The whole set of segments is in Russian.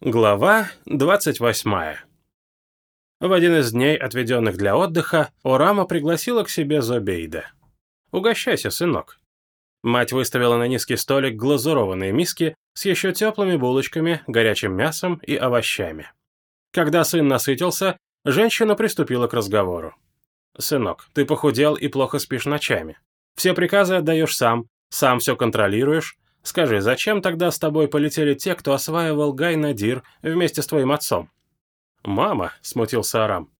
Глава 28. В один из дней, отведенных для отдыха, Орама пригласила к себе Зобейда. «Угощайся, сынок». Мать выставила на низкий столик глазурованные миски с еще теплыми булочками, горячим мясом и овощами. Когда сын насытился, женщина приступила к разговору. «Сынок, ты похудел и плохо спишь ночами. Все приказы отдаешь сам, сам все контролируешь, Скажи, зачем тогда с тобой полетели те, кто осваивал Гай-Надир вместе с твоим отцом?» «Мама», — смутился Арам.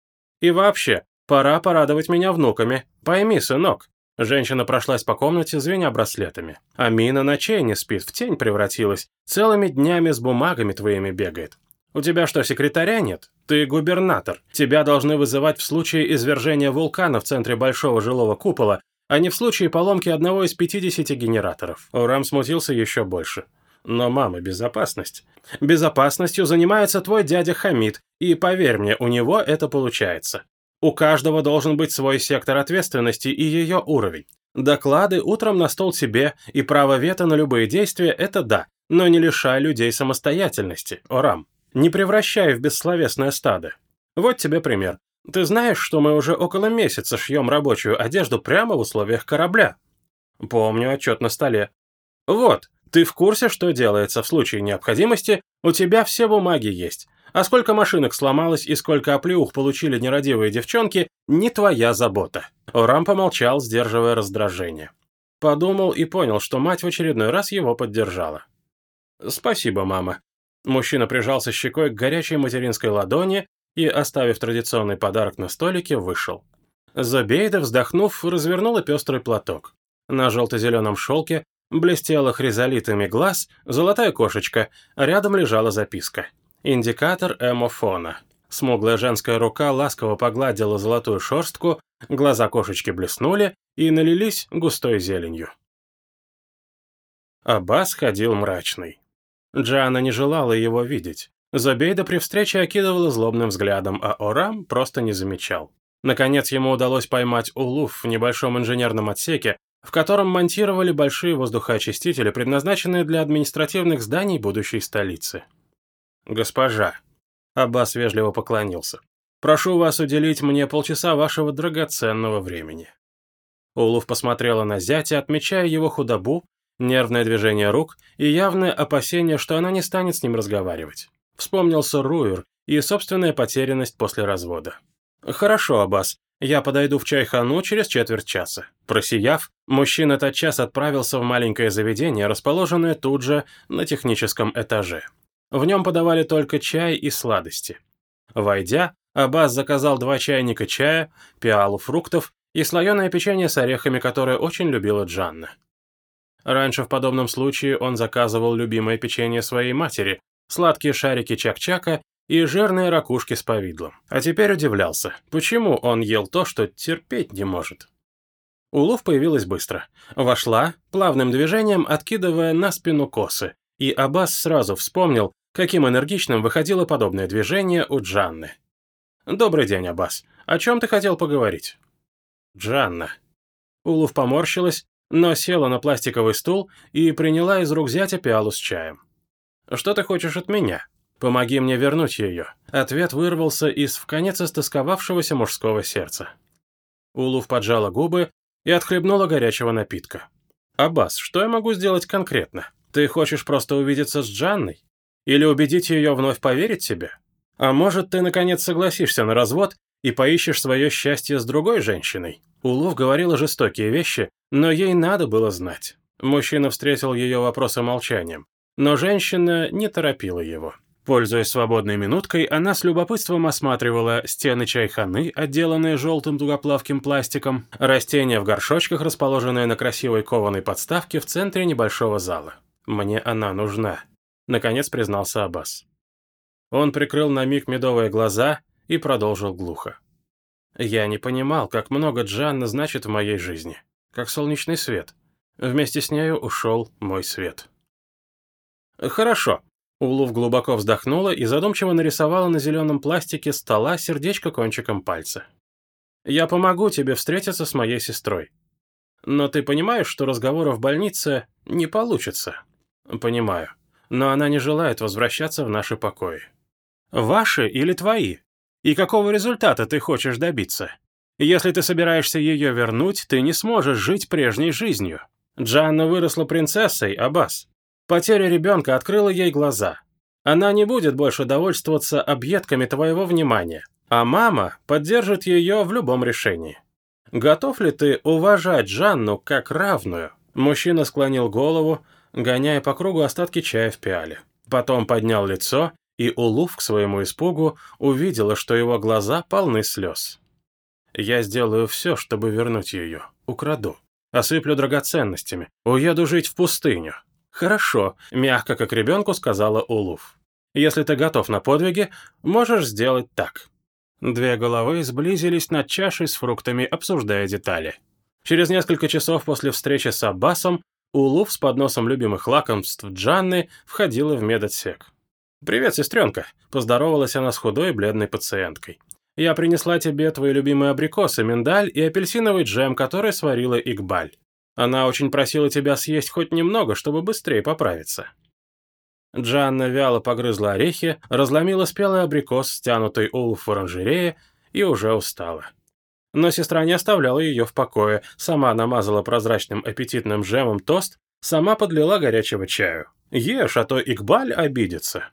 «И вообще, пора порадовать меня внуками. Пойми, сынок». Женщина прошлась по комнате, звеня браслетами. «Амина ночей не спит, в тень превратилась. Целыми днями с бумагами твоими бегает. У тебя что, секретаря нет? Ты губернатор. Тебя должны вызывать в случае извержения вулкана в центре большого жилого купола, а не в случае поломки одного из 50 генераторов. Урам смутился еще больше. Но, мама, безопасность. Безопасностью занимается твой дядя Хамид, и поверь мне, у него это получается. У каждого должен быть свой сектор ответственности и ее уровень. Доклады утром на стол себе и право вето на любые действия – это да, но не лишай людей самостоятельности, Орам. Не превращай в бессловесное стадо. Вот тебе пример. Ты знаешь, что мы уже около месяца шьем рабочую одежду прямо в условиях корабля? Помню отчет на столе. Вот, ты в курсе, что делается в случае необходимости, у тебя все бумаги есть. А сколько машинок сломалось и сколько оплеух получили нерадивые девчонки, не твоя забота. Орам помолчал, сдерживая раздражение. Подумал и понял, что мать в очередной раз его поддержала. «Спасибо, мама». Мужчина прижался щекой к горячей материнской ладони и, оставив традиционный подарок на столике, вышел. Забейда, вздохнув, развернула пестрый платок. На желто-зеленом шелке блестела хризолитами глаз золотая кошечка, рядом лежала записка. Индикатор эмофона. Смуглая женская рука ласково погладила золотую шерстку, глаза кошечки блеснули и налились густой зеленью. Аббас ходил мрачный. Джана не желала его видеть. Зобейда при встрече окидывала злобным взглядом, а Орам просто не замечал. Наконец ему удалось поймать улуф в небольшом инженерном отсеке, в котором монтировали большие воздухоочистители, предназначенные для административных зданий будущей столицы. «Госпожа», — Аббас вежливо поклонился, — «прошу вас уделить мне полчаса вашего драгоценного времени». Улуф посмотрела на зятя, отмечая его худобу, нервное движение рук и явное опасение, что она не станет с ним разговаривать. Вспомнился Руэр и собственная потерянность после развода. «Хорошо, Аббас, я подойду в чайхану через четверть часа». Просияв, мужчина тотчас отправился в маленькое заведение, расположенное тут же на техническом этаже. В нем подавали только чай и сладости. Войдя, Аббас заказал два чайника чая, пиалу фруктов и слоеное печенье с орехами, которое очень любила Джанна. Раньше в подобном случае он заказывал любимое печенье своей матери, сладкие шарики чак-чака и жирные ракушки с повидлом. А теперь удивлялся, почему он ел то, что терпеть не может. Улов появилась быстро. Вошла, плавным движением откидывая на спину косы, и Аббас сразу вспомнил, каким энергичным выходило подобное движение у Джанны. «Добрый день, Аббас. О чем ты хотел поговорить?» «Джанна». Улов поморщилась, но села на пластиковый стул и приняла из рук зятя пиалу с чаем. «Что ты хочешь от меня? Помоги мне вернуть ее». Ответ вырвался из вконец истосковавшегося мужского сердца. Улув поджала губы и отхлебнула горячего напитка. «Аббас, что я могу сделать конкретно? Ты хочешь просто увидеться с Джанной? Или убедить ее вновь поверить тебе? А может, ты наконец согласишься на развод и поищешь свое счастье с другой женщиной?» Улув говорила жестокие вещи, но ей надо было знать. Мужчина встретил ее вопросы молчанием. Но женщина не торопила его. Пользуясь свободной минуткой, она с любопытством осматривала стены чайханы, отделанные желтым тугоплавким пластиком, растения в горшочках, расположенные на красивой кованой подставке в центре небольшого зала. «Мне она нужна», — наконец признался Аббас. Он прикрыл на миг медовые глаза и продолжил глухо. «Я не понимал, как много Джанна значит в моей жизни, как солнечный свет. Вместе с нею ушел мой свет». «Хорошо». Улув глубоко вздохнула и задумчиво нарисовала на зеленом пластике стола сердечко кончиком пальца. «Я помогу тебе встретиться с моей сестрой. Но ты понимаешь, что разговора в больнице не получится?» «Понимаю. но она не желает возвращаться в наши покои. Ваши или твои? И какого результата ты хочешь добиться? Если ты собираешься ее вернуть, ты не сможешь жить прежней жизнью. Джанна выросла принцессой, Аббас. Потеря ребенка открыла ей глаза. Она не будет больше довольствоваться объедками твоего внимания, а мама поддержит ее в любом решении. Готов ли ты уважать Жанну как равную? Мужчина склонил голову, гоняя по кругу остатки чая в пиале. Потом поднял лицо, и Улуф к своему испугу увидела, что его глаза полны слез. «Я сделаю все, чтобы вернуть ее. Украду. Осыплю драгоценностями. Уеду жить в пустыню. «Хорошо», — мягко как ребенку сказала Улуф. «Если ты готов на подвиги, можешь сделать так». Две головы сблизились над чашей с фруктами, обсуждая детали. Через несколько часов после встречи с Аббасом Улуф с подносом любимых лакомств Джанны входила в медотсек. «Привет, сестренка», — поздоровалась она с худой бледной пациенткой. «Я принесла тебе твои любимые абрикосы, миндаль и апельсиновый джем, который сварила Игбаль. Она очень просила тебя съесть хоть немного, чтобы быстрее поправиться». Джанна вяло погрызла орехи, разломила спелый абрикос, стянутый улов в оранжерее, и уже устала. Но сестра не оставляла ее в покое, сама намазала прозрачным аппетитным джемом тост, сама подлила горячего чаю. «Ешь, а то Игбаль обидится».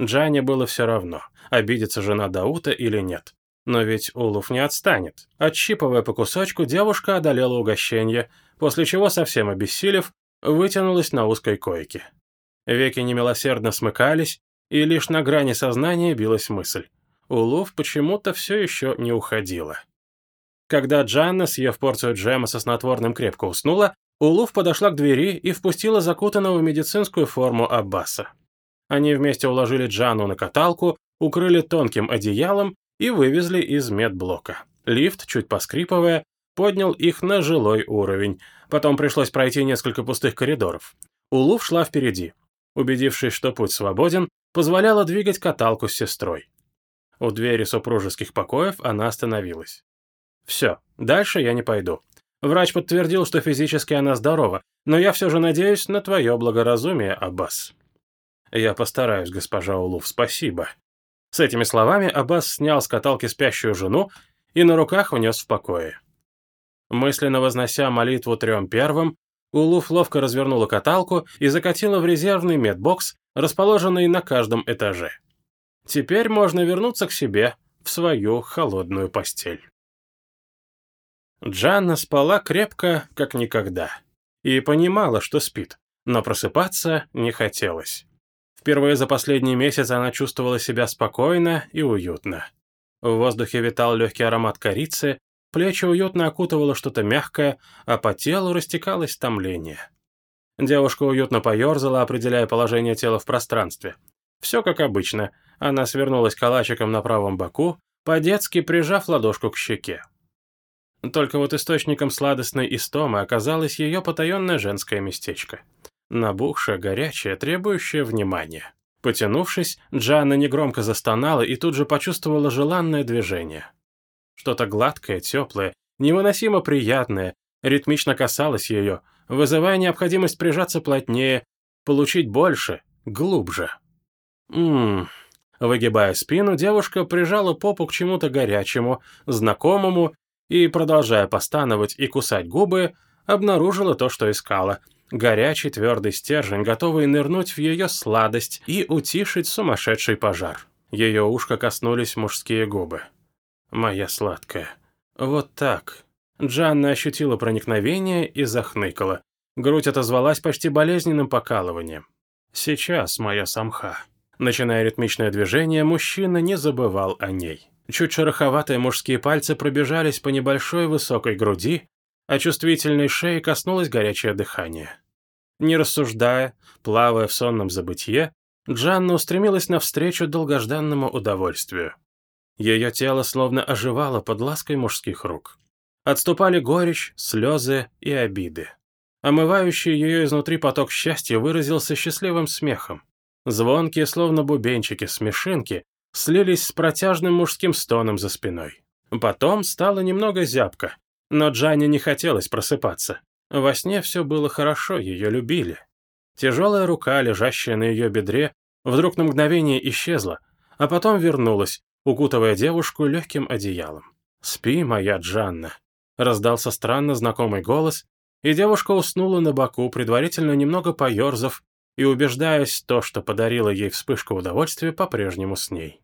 Джанне было все равно, обидится жена Даута или нет. Но ведь Улов не отстанет. Отщипывая по кусочку, девушка одолела угощение, после чего, совсем обессилев, вытянулась на узкой койке. Веки немилосердно смыкались, и лишь на грани сознания билась мысль. Улов почему-то все еще не уходила. Когда Джанна, съев порцию джема со снотворным, крепко уснула, Улуф подошла к двери и впустила закутанного в медицинскую форму Аббаса. Они вместе уложили Джанну на каталку, укрыли тонким одеялом и вывезли из медблока. Лифт, чуть поскрипывая, поднял их на жилой уровень. Потом пришлось пройти несколько пустых коридоров. Улув шла впереди. Убедившись, что путь свободен, позволяла двигать каталку с сестрой. У двери супружеских покоев она остановилась. «Все, дальше я не пойду. Врач подтвердил, что физически она здорова, но я все же надеюсь на твое благоразумие, Аббас». «Я постараюсь, госпожа Улув, спасибо», с этими словами Аббас снял с каталки спящую жену и на руках внес в покое. Мысленно вознося молитву трем первым, Улуф ловко развернула каталку и закатила в резервный медбокс, расположенный на каждом этаже. Теперь можно вернуться к себе, в свою холодную постель. Джанна спала крепко, как никогда, и понимала, что спит, но просыпаться не хотелось. Впервые за последний месяц она чувствовала себя спокойно и уютно. В воздухе витал легкий аромат корицы, плечи уютно окутывало что-то мягкое, а по телу растекалось томление. Девушка уютно поерзала, определяя положение тела в пространстве. Все как обычно. Она свернулась калачиком на правом боку, по-детски прижав ладошку к щеке. Только вот источником сладостной истомы оказалось ее потаенное женское местечко — набухшая, горячая, требующая внимания. Потянувшись, Джанна негромко застонала и тут же почувствовала желанное движение. Что-то гладкое, теплое, невыносимо приятное, ритмично касалось ее, вызывая необходимость прижаться плотнее, получить больше, глубже. Ммм... Выгибая спину, девушка прижала попу к чему-то горячему, знакомому, и, продолжая постановать и кусать губы, обнаружила то, что искала — горячий твердый стержень, готовый нырнуть в ее сладость и утишить сумасшедший пожар. Ее ушко коснулись мужские губы. «Моя сладкая». «Вот так». Джанна ощутила проникновение и захныкала. Грудь отозвалась почти болезненным покалыванием. «Сейчас, моя самха». Начиная ритмичное движение, мужчина не забывал о ней. Чуть шероховатые мужские пальцы пробежались по небольшой высокой груди, а чувствительной шеи коснулось горячее дыхание. Не рассуждая, плавая в сонном забытье, Джанна устремилась навстречу долгожданному удовольствию. Ее тело словно оживало под лаской мужских рук. Отступали горечь, слезы и обиды. Омывающий ее изнутри поток счастья выразился счастливым смехом. Звонкие, словно бубенчики, смешинки слились с протяжным мужским стоном за спиной. Потом стало немного зябко, но Джанне не хотелось просыпаться. Во сне все было хорошо, ее любили. Тяжелая рука, лежащая на ее бедре, вдруг на мгновение исчезла, а потом вернулась, укутывая девушку легким одеялом. «Спи, моя Джанна», — раздался странно знакомый голос, и девушка уснула на боку, предварительно немного поерзав и убеждаясь, то, что подарило ей вспышку удовольствия, по-прежнему с ней.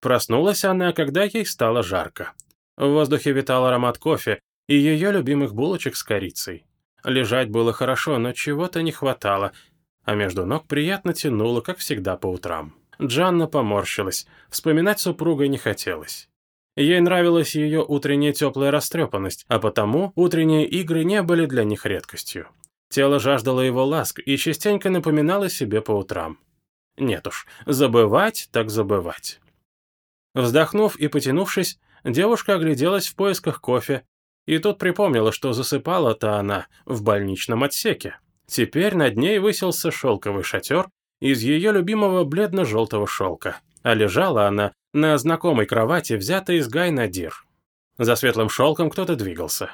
Проснулась она, когда ей стало жарко. В воздухе витал аромат кофе и ее любимых булочек с корицей. Лежать было хорошо, но чего-то не хватало, а между ног приятно тянуло, как всегда по утрам. Джанна поморщилась, вспоминать супруга не хотелось. Ей нравилась ее утренняя теплая растрепанность, а потому утренние игры не были для них редкостью. Тело жаждало его ласк и частенько напоминало себе по утрам. Нет уж, забывать так забывать. Вздохнув и потянувшись, девушка огляделась в поисках кофе, и тут припомнила, что засыпала-то она в больничном отсеке. Теперь над ней высился шелковый шатер из ее любимого бледно-желтого шелка, а лежала она на знакомой кровати, взятой из Гай-Надир. За светлым шелком кто-то двигался.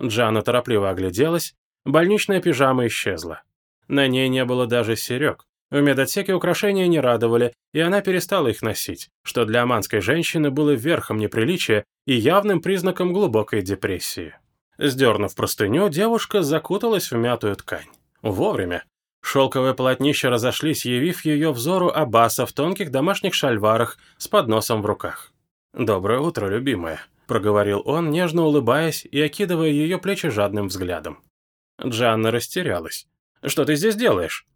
Джана торопливо огляделась, больничная пижама исчезла. На ней не было даже серег. В медотсеке украшения не радовали, и она перестала их носить, что для аманской женщины было верхом неприличия и явным признаком глубокой депрессии. Сдернув простыню, девушка закуталась в мятую ткань. Вовремя. Шелковые полотнища разошлись, явив ее взору Аббаса в тонких домашних шальварах с подносом в руках. «Доброе утро, любимая», — проговорил он, нежно улыбаясь и окидывая ее плечи жадным взглядом. Джанна растерялась. «Что ты здесь делаешь?»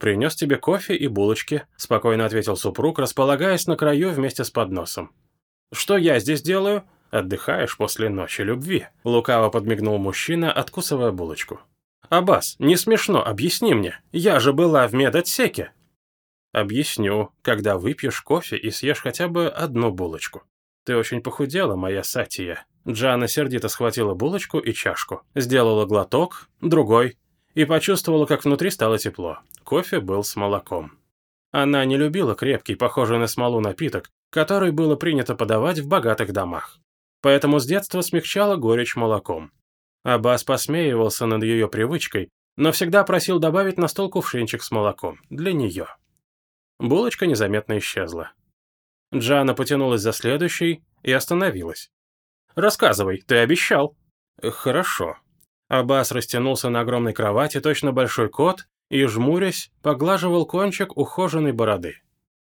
«Принес тебе кофе и булочки», — спокойно ответил супруг, располагаясь на краю вместе с подносом. «Что я здесь делаю?» «Отдыхаешь после ночи любви», — лукаво подмигнул мужчина, откусывая булочку. «Аббас, не смешно, объясни мне. Я же была в медотсеке». «Объясню, когда выпьешь кофе и съешь хотя бы одну булочку. Ты очень похудела, моя Сатия». Джана сердито схватила булочку и чашку, сделала глоток, другой, и почувствовала, как внутри стало тепло. Кофе был с молоком. Она не любила крепкий, похожий на смолу напиток, который было принято подавать в богатых домах. Поэтому с детства смягчала горечь молоком. Аббас посмеивался над ее привычкой, но всегда просил добавить на стол кувшинчик с молоком. Для нее. Булочка незаметно исчезла. Джана потянулась за следующей и остановилась. «Рассказывай, ты обещал». «Хорошо». Аббас растянулся на огромной кровати, точно большой кот, и, жмурясь, поглаживал кончик ухоженной бороды.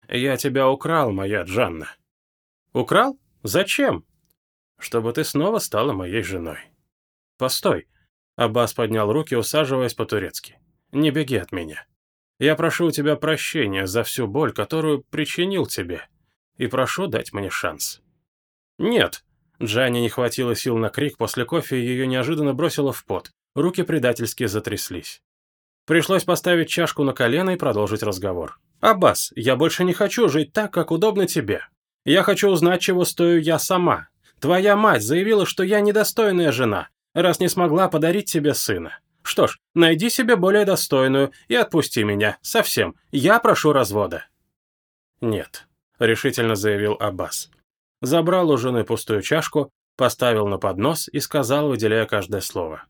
«Я тебя украл, моя Джанна». «Украл? Зачем?» «Чтобы ты снова стала моей женой». «Постой!» Аббас поднял руки, усаживаясь по-турецки. «Не беги от меня. Я прошу у тебя прощения за всю боль, которую причинил тебе, и прошу дать мне шанс». «Нет!» Джанни не хватило сил на крик, после кофе ее неожиданно бросило в пот, руки предательски затряслись. Пришлось поставить чашку на колено и продолжить разговор. «Аббас, я больше не хочу жить так, как удобно тебе. Я хочу узнать, чего стою я сама. Твоя мать заявила, что я недостойная жена, раз не смогла подарить тебе сына. Что ж, найди себе более достойную и отпусти меня, совсем. Я прошу развода». «Нет», — решительно заявил Аббас забрал у жены пустую чашку, поставил на поднос и сказал, выделяя каждое слово.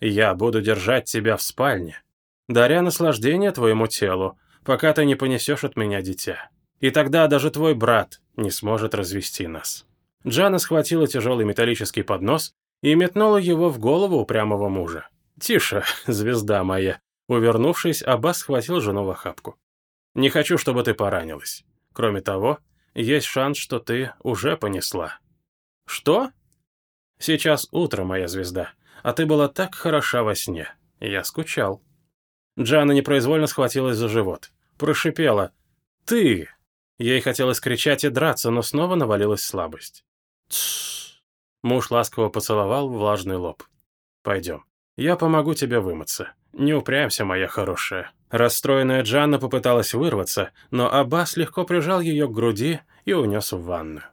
«Я буду держать тебя в спальне, даря наслаждение твоему телу, пока ты не понесешь от меня дитя. И тогда даже твой брат не сможет развести нас». Джана схватила тяжелый металлический поднос и метнула его в голову упрямого мужа. «Тише, звезда моя!» Увернувшись, Аббас схватил жену в охапку. «Не хочу, чтобы ты поранилась. Кроме того, есть шанс, что ты уже понесла». «Что?» «Сейчас утро, моя звезда, а ты была так хороша во сне. Я скучал». Джана непроизвольно схватилась за живот. Прошипела. «Ты!» Ей хотелось кричать и драться, но снова навалилась слабость. «Тссс!» Муж ласково поцеловал влажный лоб. «Пойдем. Я помогу тебе вымыться. Не упрямься, моя хорошая». Расстроенная Джанна попыталась вырваться, но Аббас легко прижал ее к груди и унес в ванную.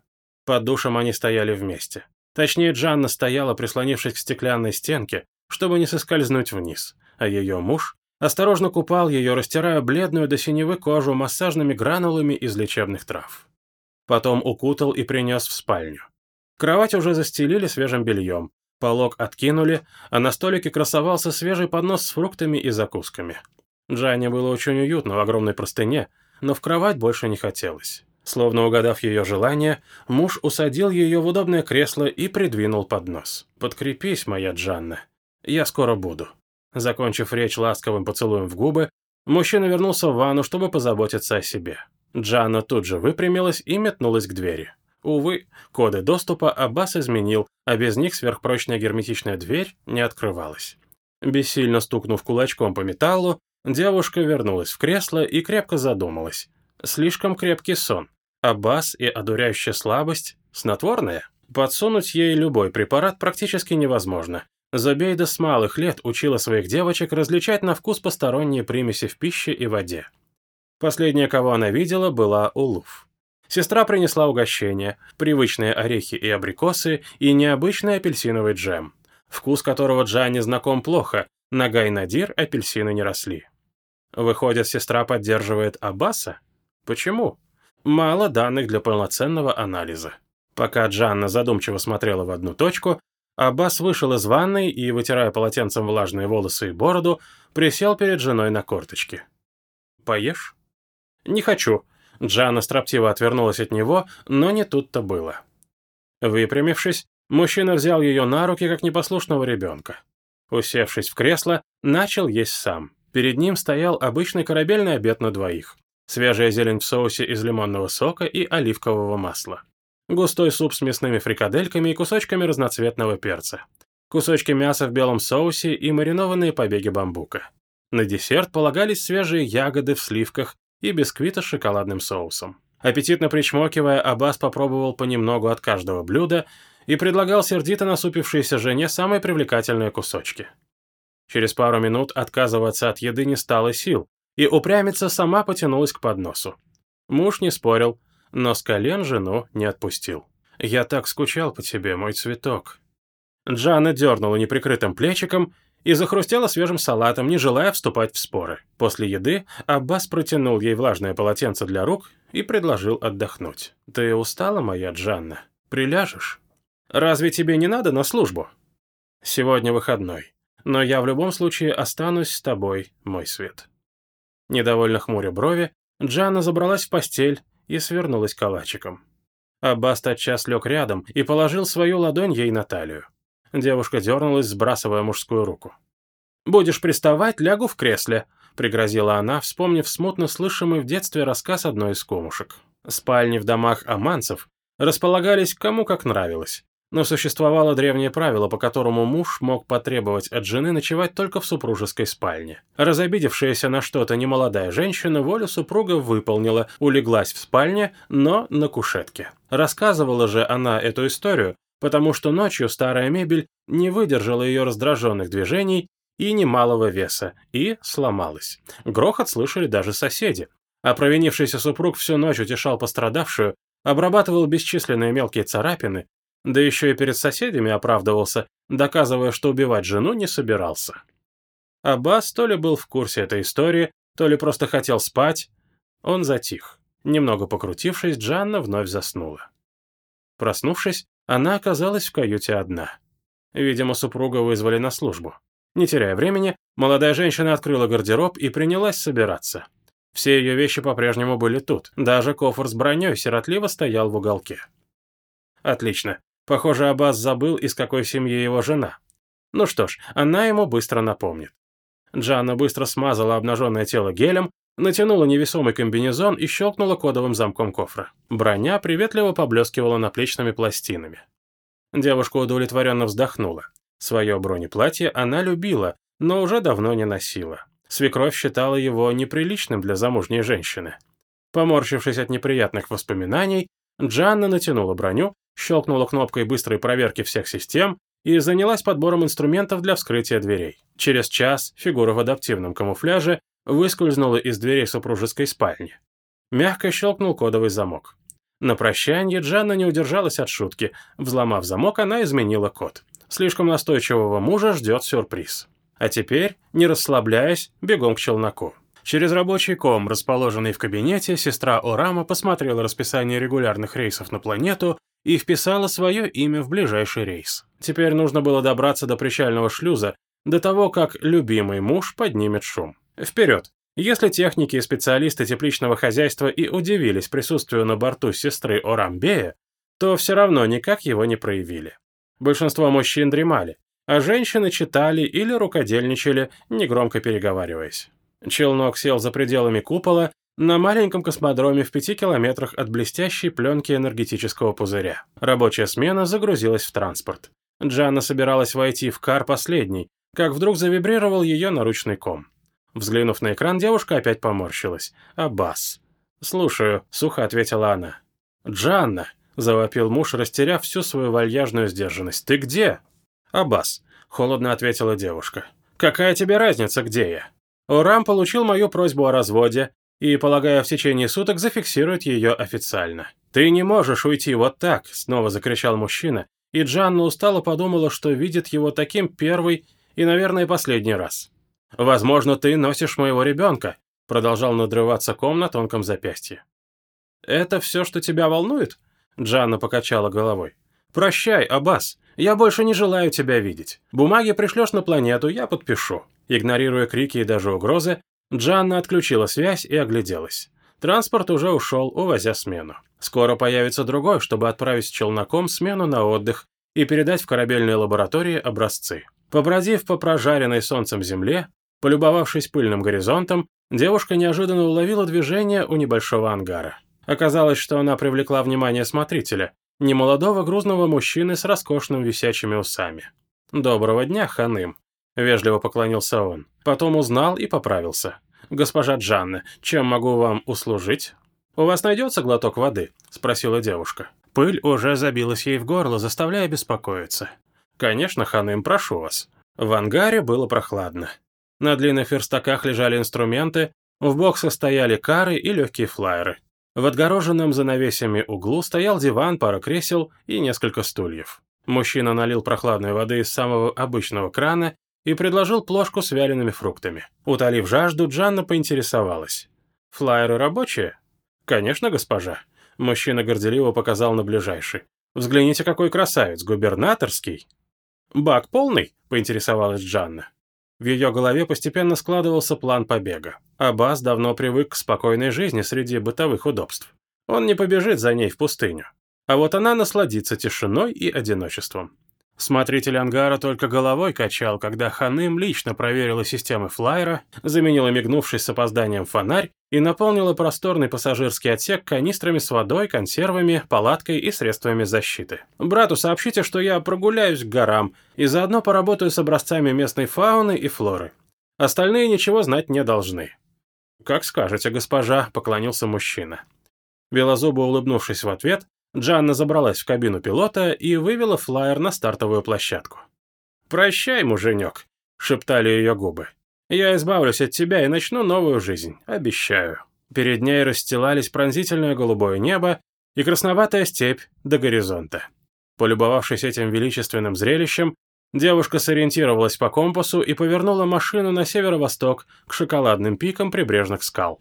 Под душем они стояли вместе. Точнее, Джанна стояла, прислонившись к стеклянной стенке, чтобы не соскользнуть вниз, а ее муж осторожно купал ее, растирая бледную до синевы кожу массажными гранулами из лечебных трав. Потом укутал и принес в спальню. Кровать уже застелили свежим бельем. Полог откинули, а на столике красовался свежий поднос с фруктами и закусками. Джанне было очень уютно в огромной простыне, но в кровать больше не хотелось. Словно угадав ее желание, муж усадил ее в удобное кресло и придвинул поднос. «Подкрепись, моя Джанна. Я скоро буду». Закончив речь ласковым поцелуем в губы, мужчина вернулся в ванну, чтобы позаботиться о себе. Джанна тут же выпрямилась и метнулась к двери. Увы, коды доступа Аббас изменил, а без них сверхпрочная герметичная дверь не открывалась. Бессильно стукнув кулачком по металлу, девушка вернулась в кресло и крепко задумалась. Слишком крепкий сон. Аббас и одуряющая слабость снотворная? Подсунуть ей любой препарат практически невозможно. Забейда с малых лет учила своих девочек различать на вкус посторонние примеси в пище и воде. Последняя, кого она видела, была Улуф. Сестра принесла угощение, привычные орехи и абрикосы и необычный апельсиновый джем, вкус которого Джанни знаком плохо, на Гай-Надир апельсины не росли. Выходит, сестра поддерживает Аббаса? Почему? Мало данных для полноценного анализа. Пока Джанна задумчиво смотрела в одну точку, Аббас вышел из ванной и, вытирая полотенцем влажные волосы и бороду, присел перед женой на корточки. «Поешь?» «Не хочу», Джана строптиво отвернулась от него, но не тут-то было. Выпрямившись, мужчина взял ее на руки, как непослушного ребенка. Усевшись в кресло, начал есть сам. Перед ним стоял обычный корабельный обед на двоих. Свежая зелень в соусе из лимонного сока и оливкового масла. Густой суп с мясными фрикадельками и кусочками разноцветного перца. Кусочки мяса в белом соусе и маринованные побеги бамбука. На десерт полагались свежие ягоды в сливках и бисквита с шоколадным соусом. Аппетитно причмокивая, Аббас попробовал понемногу от каждого блюда и предлагал сердито насупившейся жене самые привлекательные кусочки. Через пару минут отказываться от еды не стало сил, и упрямица сама потянулась к подносу. Муж не спорил, но с колен жену не отпустил. «Я так скучал по тебе, мой цветок». Джана дернула неприкрытым плечиком и захрустела свежим салатом, не желая вступать в споры. После еды Аббас протянул ей влажное полотенце для рук и предложил отдохнуть. «Ты устала, моя Джанна? Приляжешь? Разве тебе не надо на службу?» «Сегодня выходной, но я в любом случае останусь с тобой, мой свет». Недовольно хмуря брови, Джанна забралась в постель и свернулась калачиком. Аббас тотчас лег рядом и положил свою ладонь ей на талию. Девушка дернулась, сбрасывая мужскую руку. «Будешь приставать, лягу в кресле», — пригрозила она, вспомнив смутно слышимый в детстве рассказ одной из комушек. Спальни в домах аманцев располагались кому как нравилось. Но существовало древнее правило, по которому муж мог потребовать от жены ночевать только в супружеской спальне. Разобидевшаяся на что-то немолодая женщина волю супруга выполнила, улеглась в спальне, но на кушетке. Рассказывала же она эту историю, потому что ночью старая мебель не выдержала ее раздраженных движений и немалого веса, и сломалась. Грохот слышали даже соседи. А провинившийся супруг всю ночь утешал пострадавшую, обрабатывал бесчисленные мелкие царапины, да еще и перед соседями оправдывался, доказывая, что убивать жену не собирался. Аббас то ли был в курсе этой истории, то ли просто хотел спать. Он затих. Немного покрутившись, Джанна вновь заснула. Проснувшись, она оказалась в каюте одна. Видимо, супруга вызвали на службу. Не теряя времени, молодая женщина открыла гардероб и принялась собираться. Все ее вещи по-прежнему были тут. Даже кофр с броней сиротливо стоял в уголке. Отлично. Похоже, Аббас забыл, из какой семьи его жена. Ну что ж, она ему быстро напомнит. Джанна быстро смазала обнаженное тело гелем, натянула невесомый комбинезон и щелкнула кодовым замком кофра. Броня приветливо поблескивала наплечными пластинами. Девушка удовлетворенно вздохнула. Свое бронеплатье она любила, но уже давно не носила. Свекровь считала его неприличным для замужней женщины. Поморщившись от неприятных воспоминаний, Джанна натянула броню, щелкнула кнопкой быстрой проверки всех систем и занялась подбором инструментов для вскрытия дверей. Через час фигура в адаптивном камуфляже выскользнула из дверей супружеской спальни. Мягко щелкнул кодовый замок. На прощанье Джанна не удержалась от шутки. Взломав замок, она изменила код. Слишком настойчивого мужа ждет сюрприз. А теперь, не расслабляясь, бегом к челноку. Через рабочий ком, расположенный в кабинете, сестра Орама посмотрела расписание регулярных рейсов на планету и вписала свое имя в ближайший рейс. Теперь нужно было добраться до причального шлюза до того, как любимый муж поднимет шум. Вперед! Если техники и специалисты тепличного хозяйства и удивились присутствию на борту сестры Орамбея, то все равно никак его не проявили. Большинство мужчин дремали, а женщины читали или рукодельничали, негромко переговариваясь. Челнок сел за пределами купола на маленьком космодроме в пяти километрах от блестящей пленки энергетического пузыря. Рабочая смена загрузилась в транспорт. Джанна собиралась войти в кар последней, как вдруг завибрировал ее наручный ком. Взглянув на экран, девушка опять поморщилась. «Аббас». «Слушаю», — сухо ответила она. «Джанна», — завопил муж, растеряв всю свою вальяжную сдержанность. «Ты где?» «Аббас», — холодно ответила девушка. «Какая тебе разница, где я?» Урам получил мою просьбу о разводе и, полагая, в течение суток зафиксирует ее официально. «Ты не можешь уйти вот так», — снова закричал мужчина, и Джанна устало подумала, что видит его таким первый и, наверное, последний раз. «Возможно, ты носишь моего ребенка», — продолжал надрываться ком на тонком запястье. «Это все, что тебя волнует?» — Джанна покачала головой. «Прощай, Аббас, я больше не желаю тебя видеть. Бумаги пришлешь на планету, я подпишу». Игнорируя крики и даже угрозы, Джанна отключила связь и огляделась. Транспорт уже ушел, увозя смену. Скоро появится другой, чтобы отправить с челноком смену на отдых и передать в корабельные лаборатории образцы. Побродив по прожаренной солнцем земле, полюбовавшись пыльным горизонтом, девушка неожиданно уловила движение у небольшого ангара. Оказалось, что она привлекла внимание смотрителя, немолодого грузного мужчины с роскошными висячими усами. «Доброго дня, ханым», — вежливо поклонился он. Потом узнал и поправился. «Госпожа Джанна, чем могу вам услужить?» «У вас найдется глоток воды?» — спросила девушка. Пыль уже забилась ей в горло, заставляя беспокоиться. «Конечно, ханым, прошу вас». В ангаре было прохладно. На длинных верстаках лежали инструменты, в боксах стояли кары и легкие флайеры. В отгороженном занавесями углу стоял диван, пара кресел и несколько стульев. Мужчина налил прохладной воды из самого обычного крана и предложил плошку с вялеными фруктами. Утолив жажду, Джанна поинтересовалась. «Флайеры рабочие?» «Конечно, госпожа». Мужчина горделиво показал на ближайший. «Взгляните, какой красавец, губернаторский!» «Бак полный?» — поинтересовалась Джанна. В ее голове постепенно складывался план побега. Аббас давно привык к спокойной жизни среди бытовых удобств. Он не побежит за ней в пустыню. А вот она насладится тишиной и одиночеством. Смотритель ангара только головой качал, когда Ханым лично проверила системы флайера, заменила мигнувший с опозданием фонарь и наполнила просторный пассажирский отсек канистрами с водой, консервами, палаткой и средствами защиты. «Брату сообщите, что я прогуляюсь к горам и заодно поработаю с образцами местной фауны и флоры. Остальные ничего знать не должны». «Как скажете, госпожа», — поклонился мужчина. Белозубо улыбнувшись в ответ, Джанна забралась в кабину пилота и вывела флайер на стартовую площадку. «Прощай, муженек», — шептали ее губы. «Я избавлюсь от тебя и начну новую жизнь, обещаю». Перед ней расстилались пронзительное голубое небо и красноватая степь до горизонта. Полюбовавшись этим величественным зрелищем, девушка сориентировалась по компасу и повернула машину на северо-восток к шоколадным пикам прибрежных скал.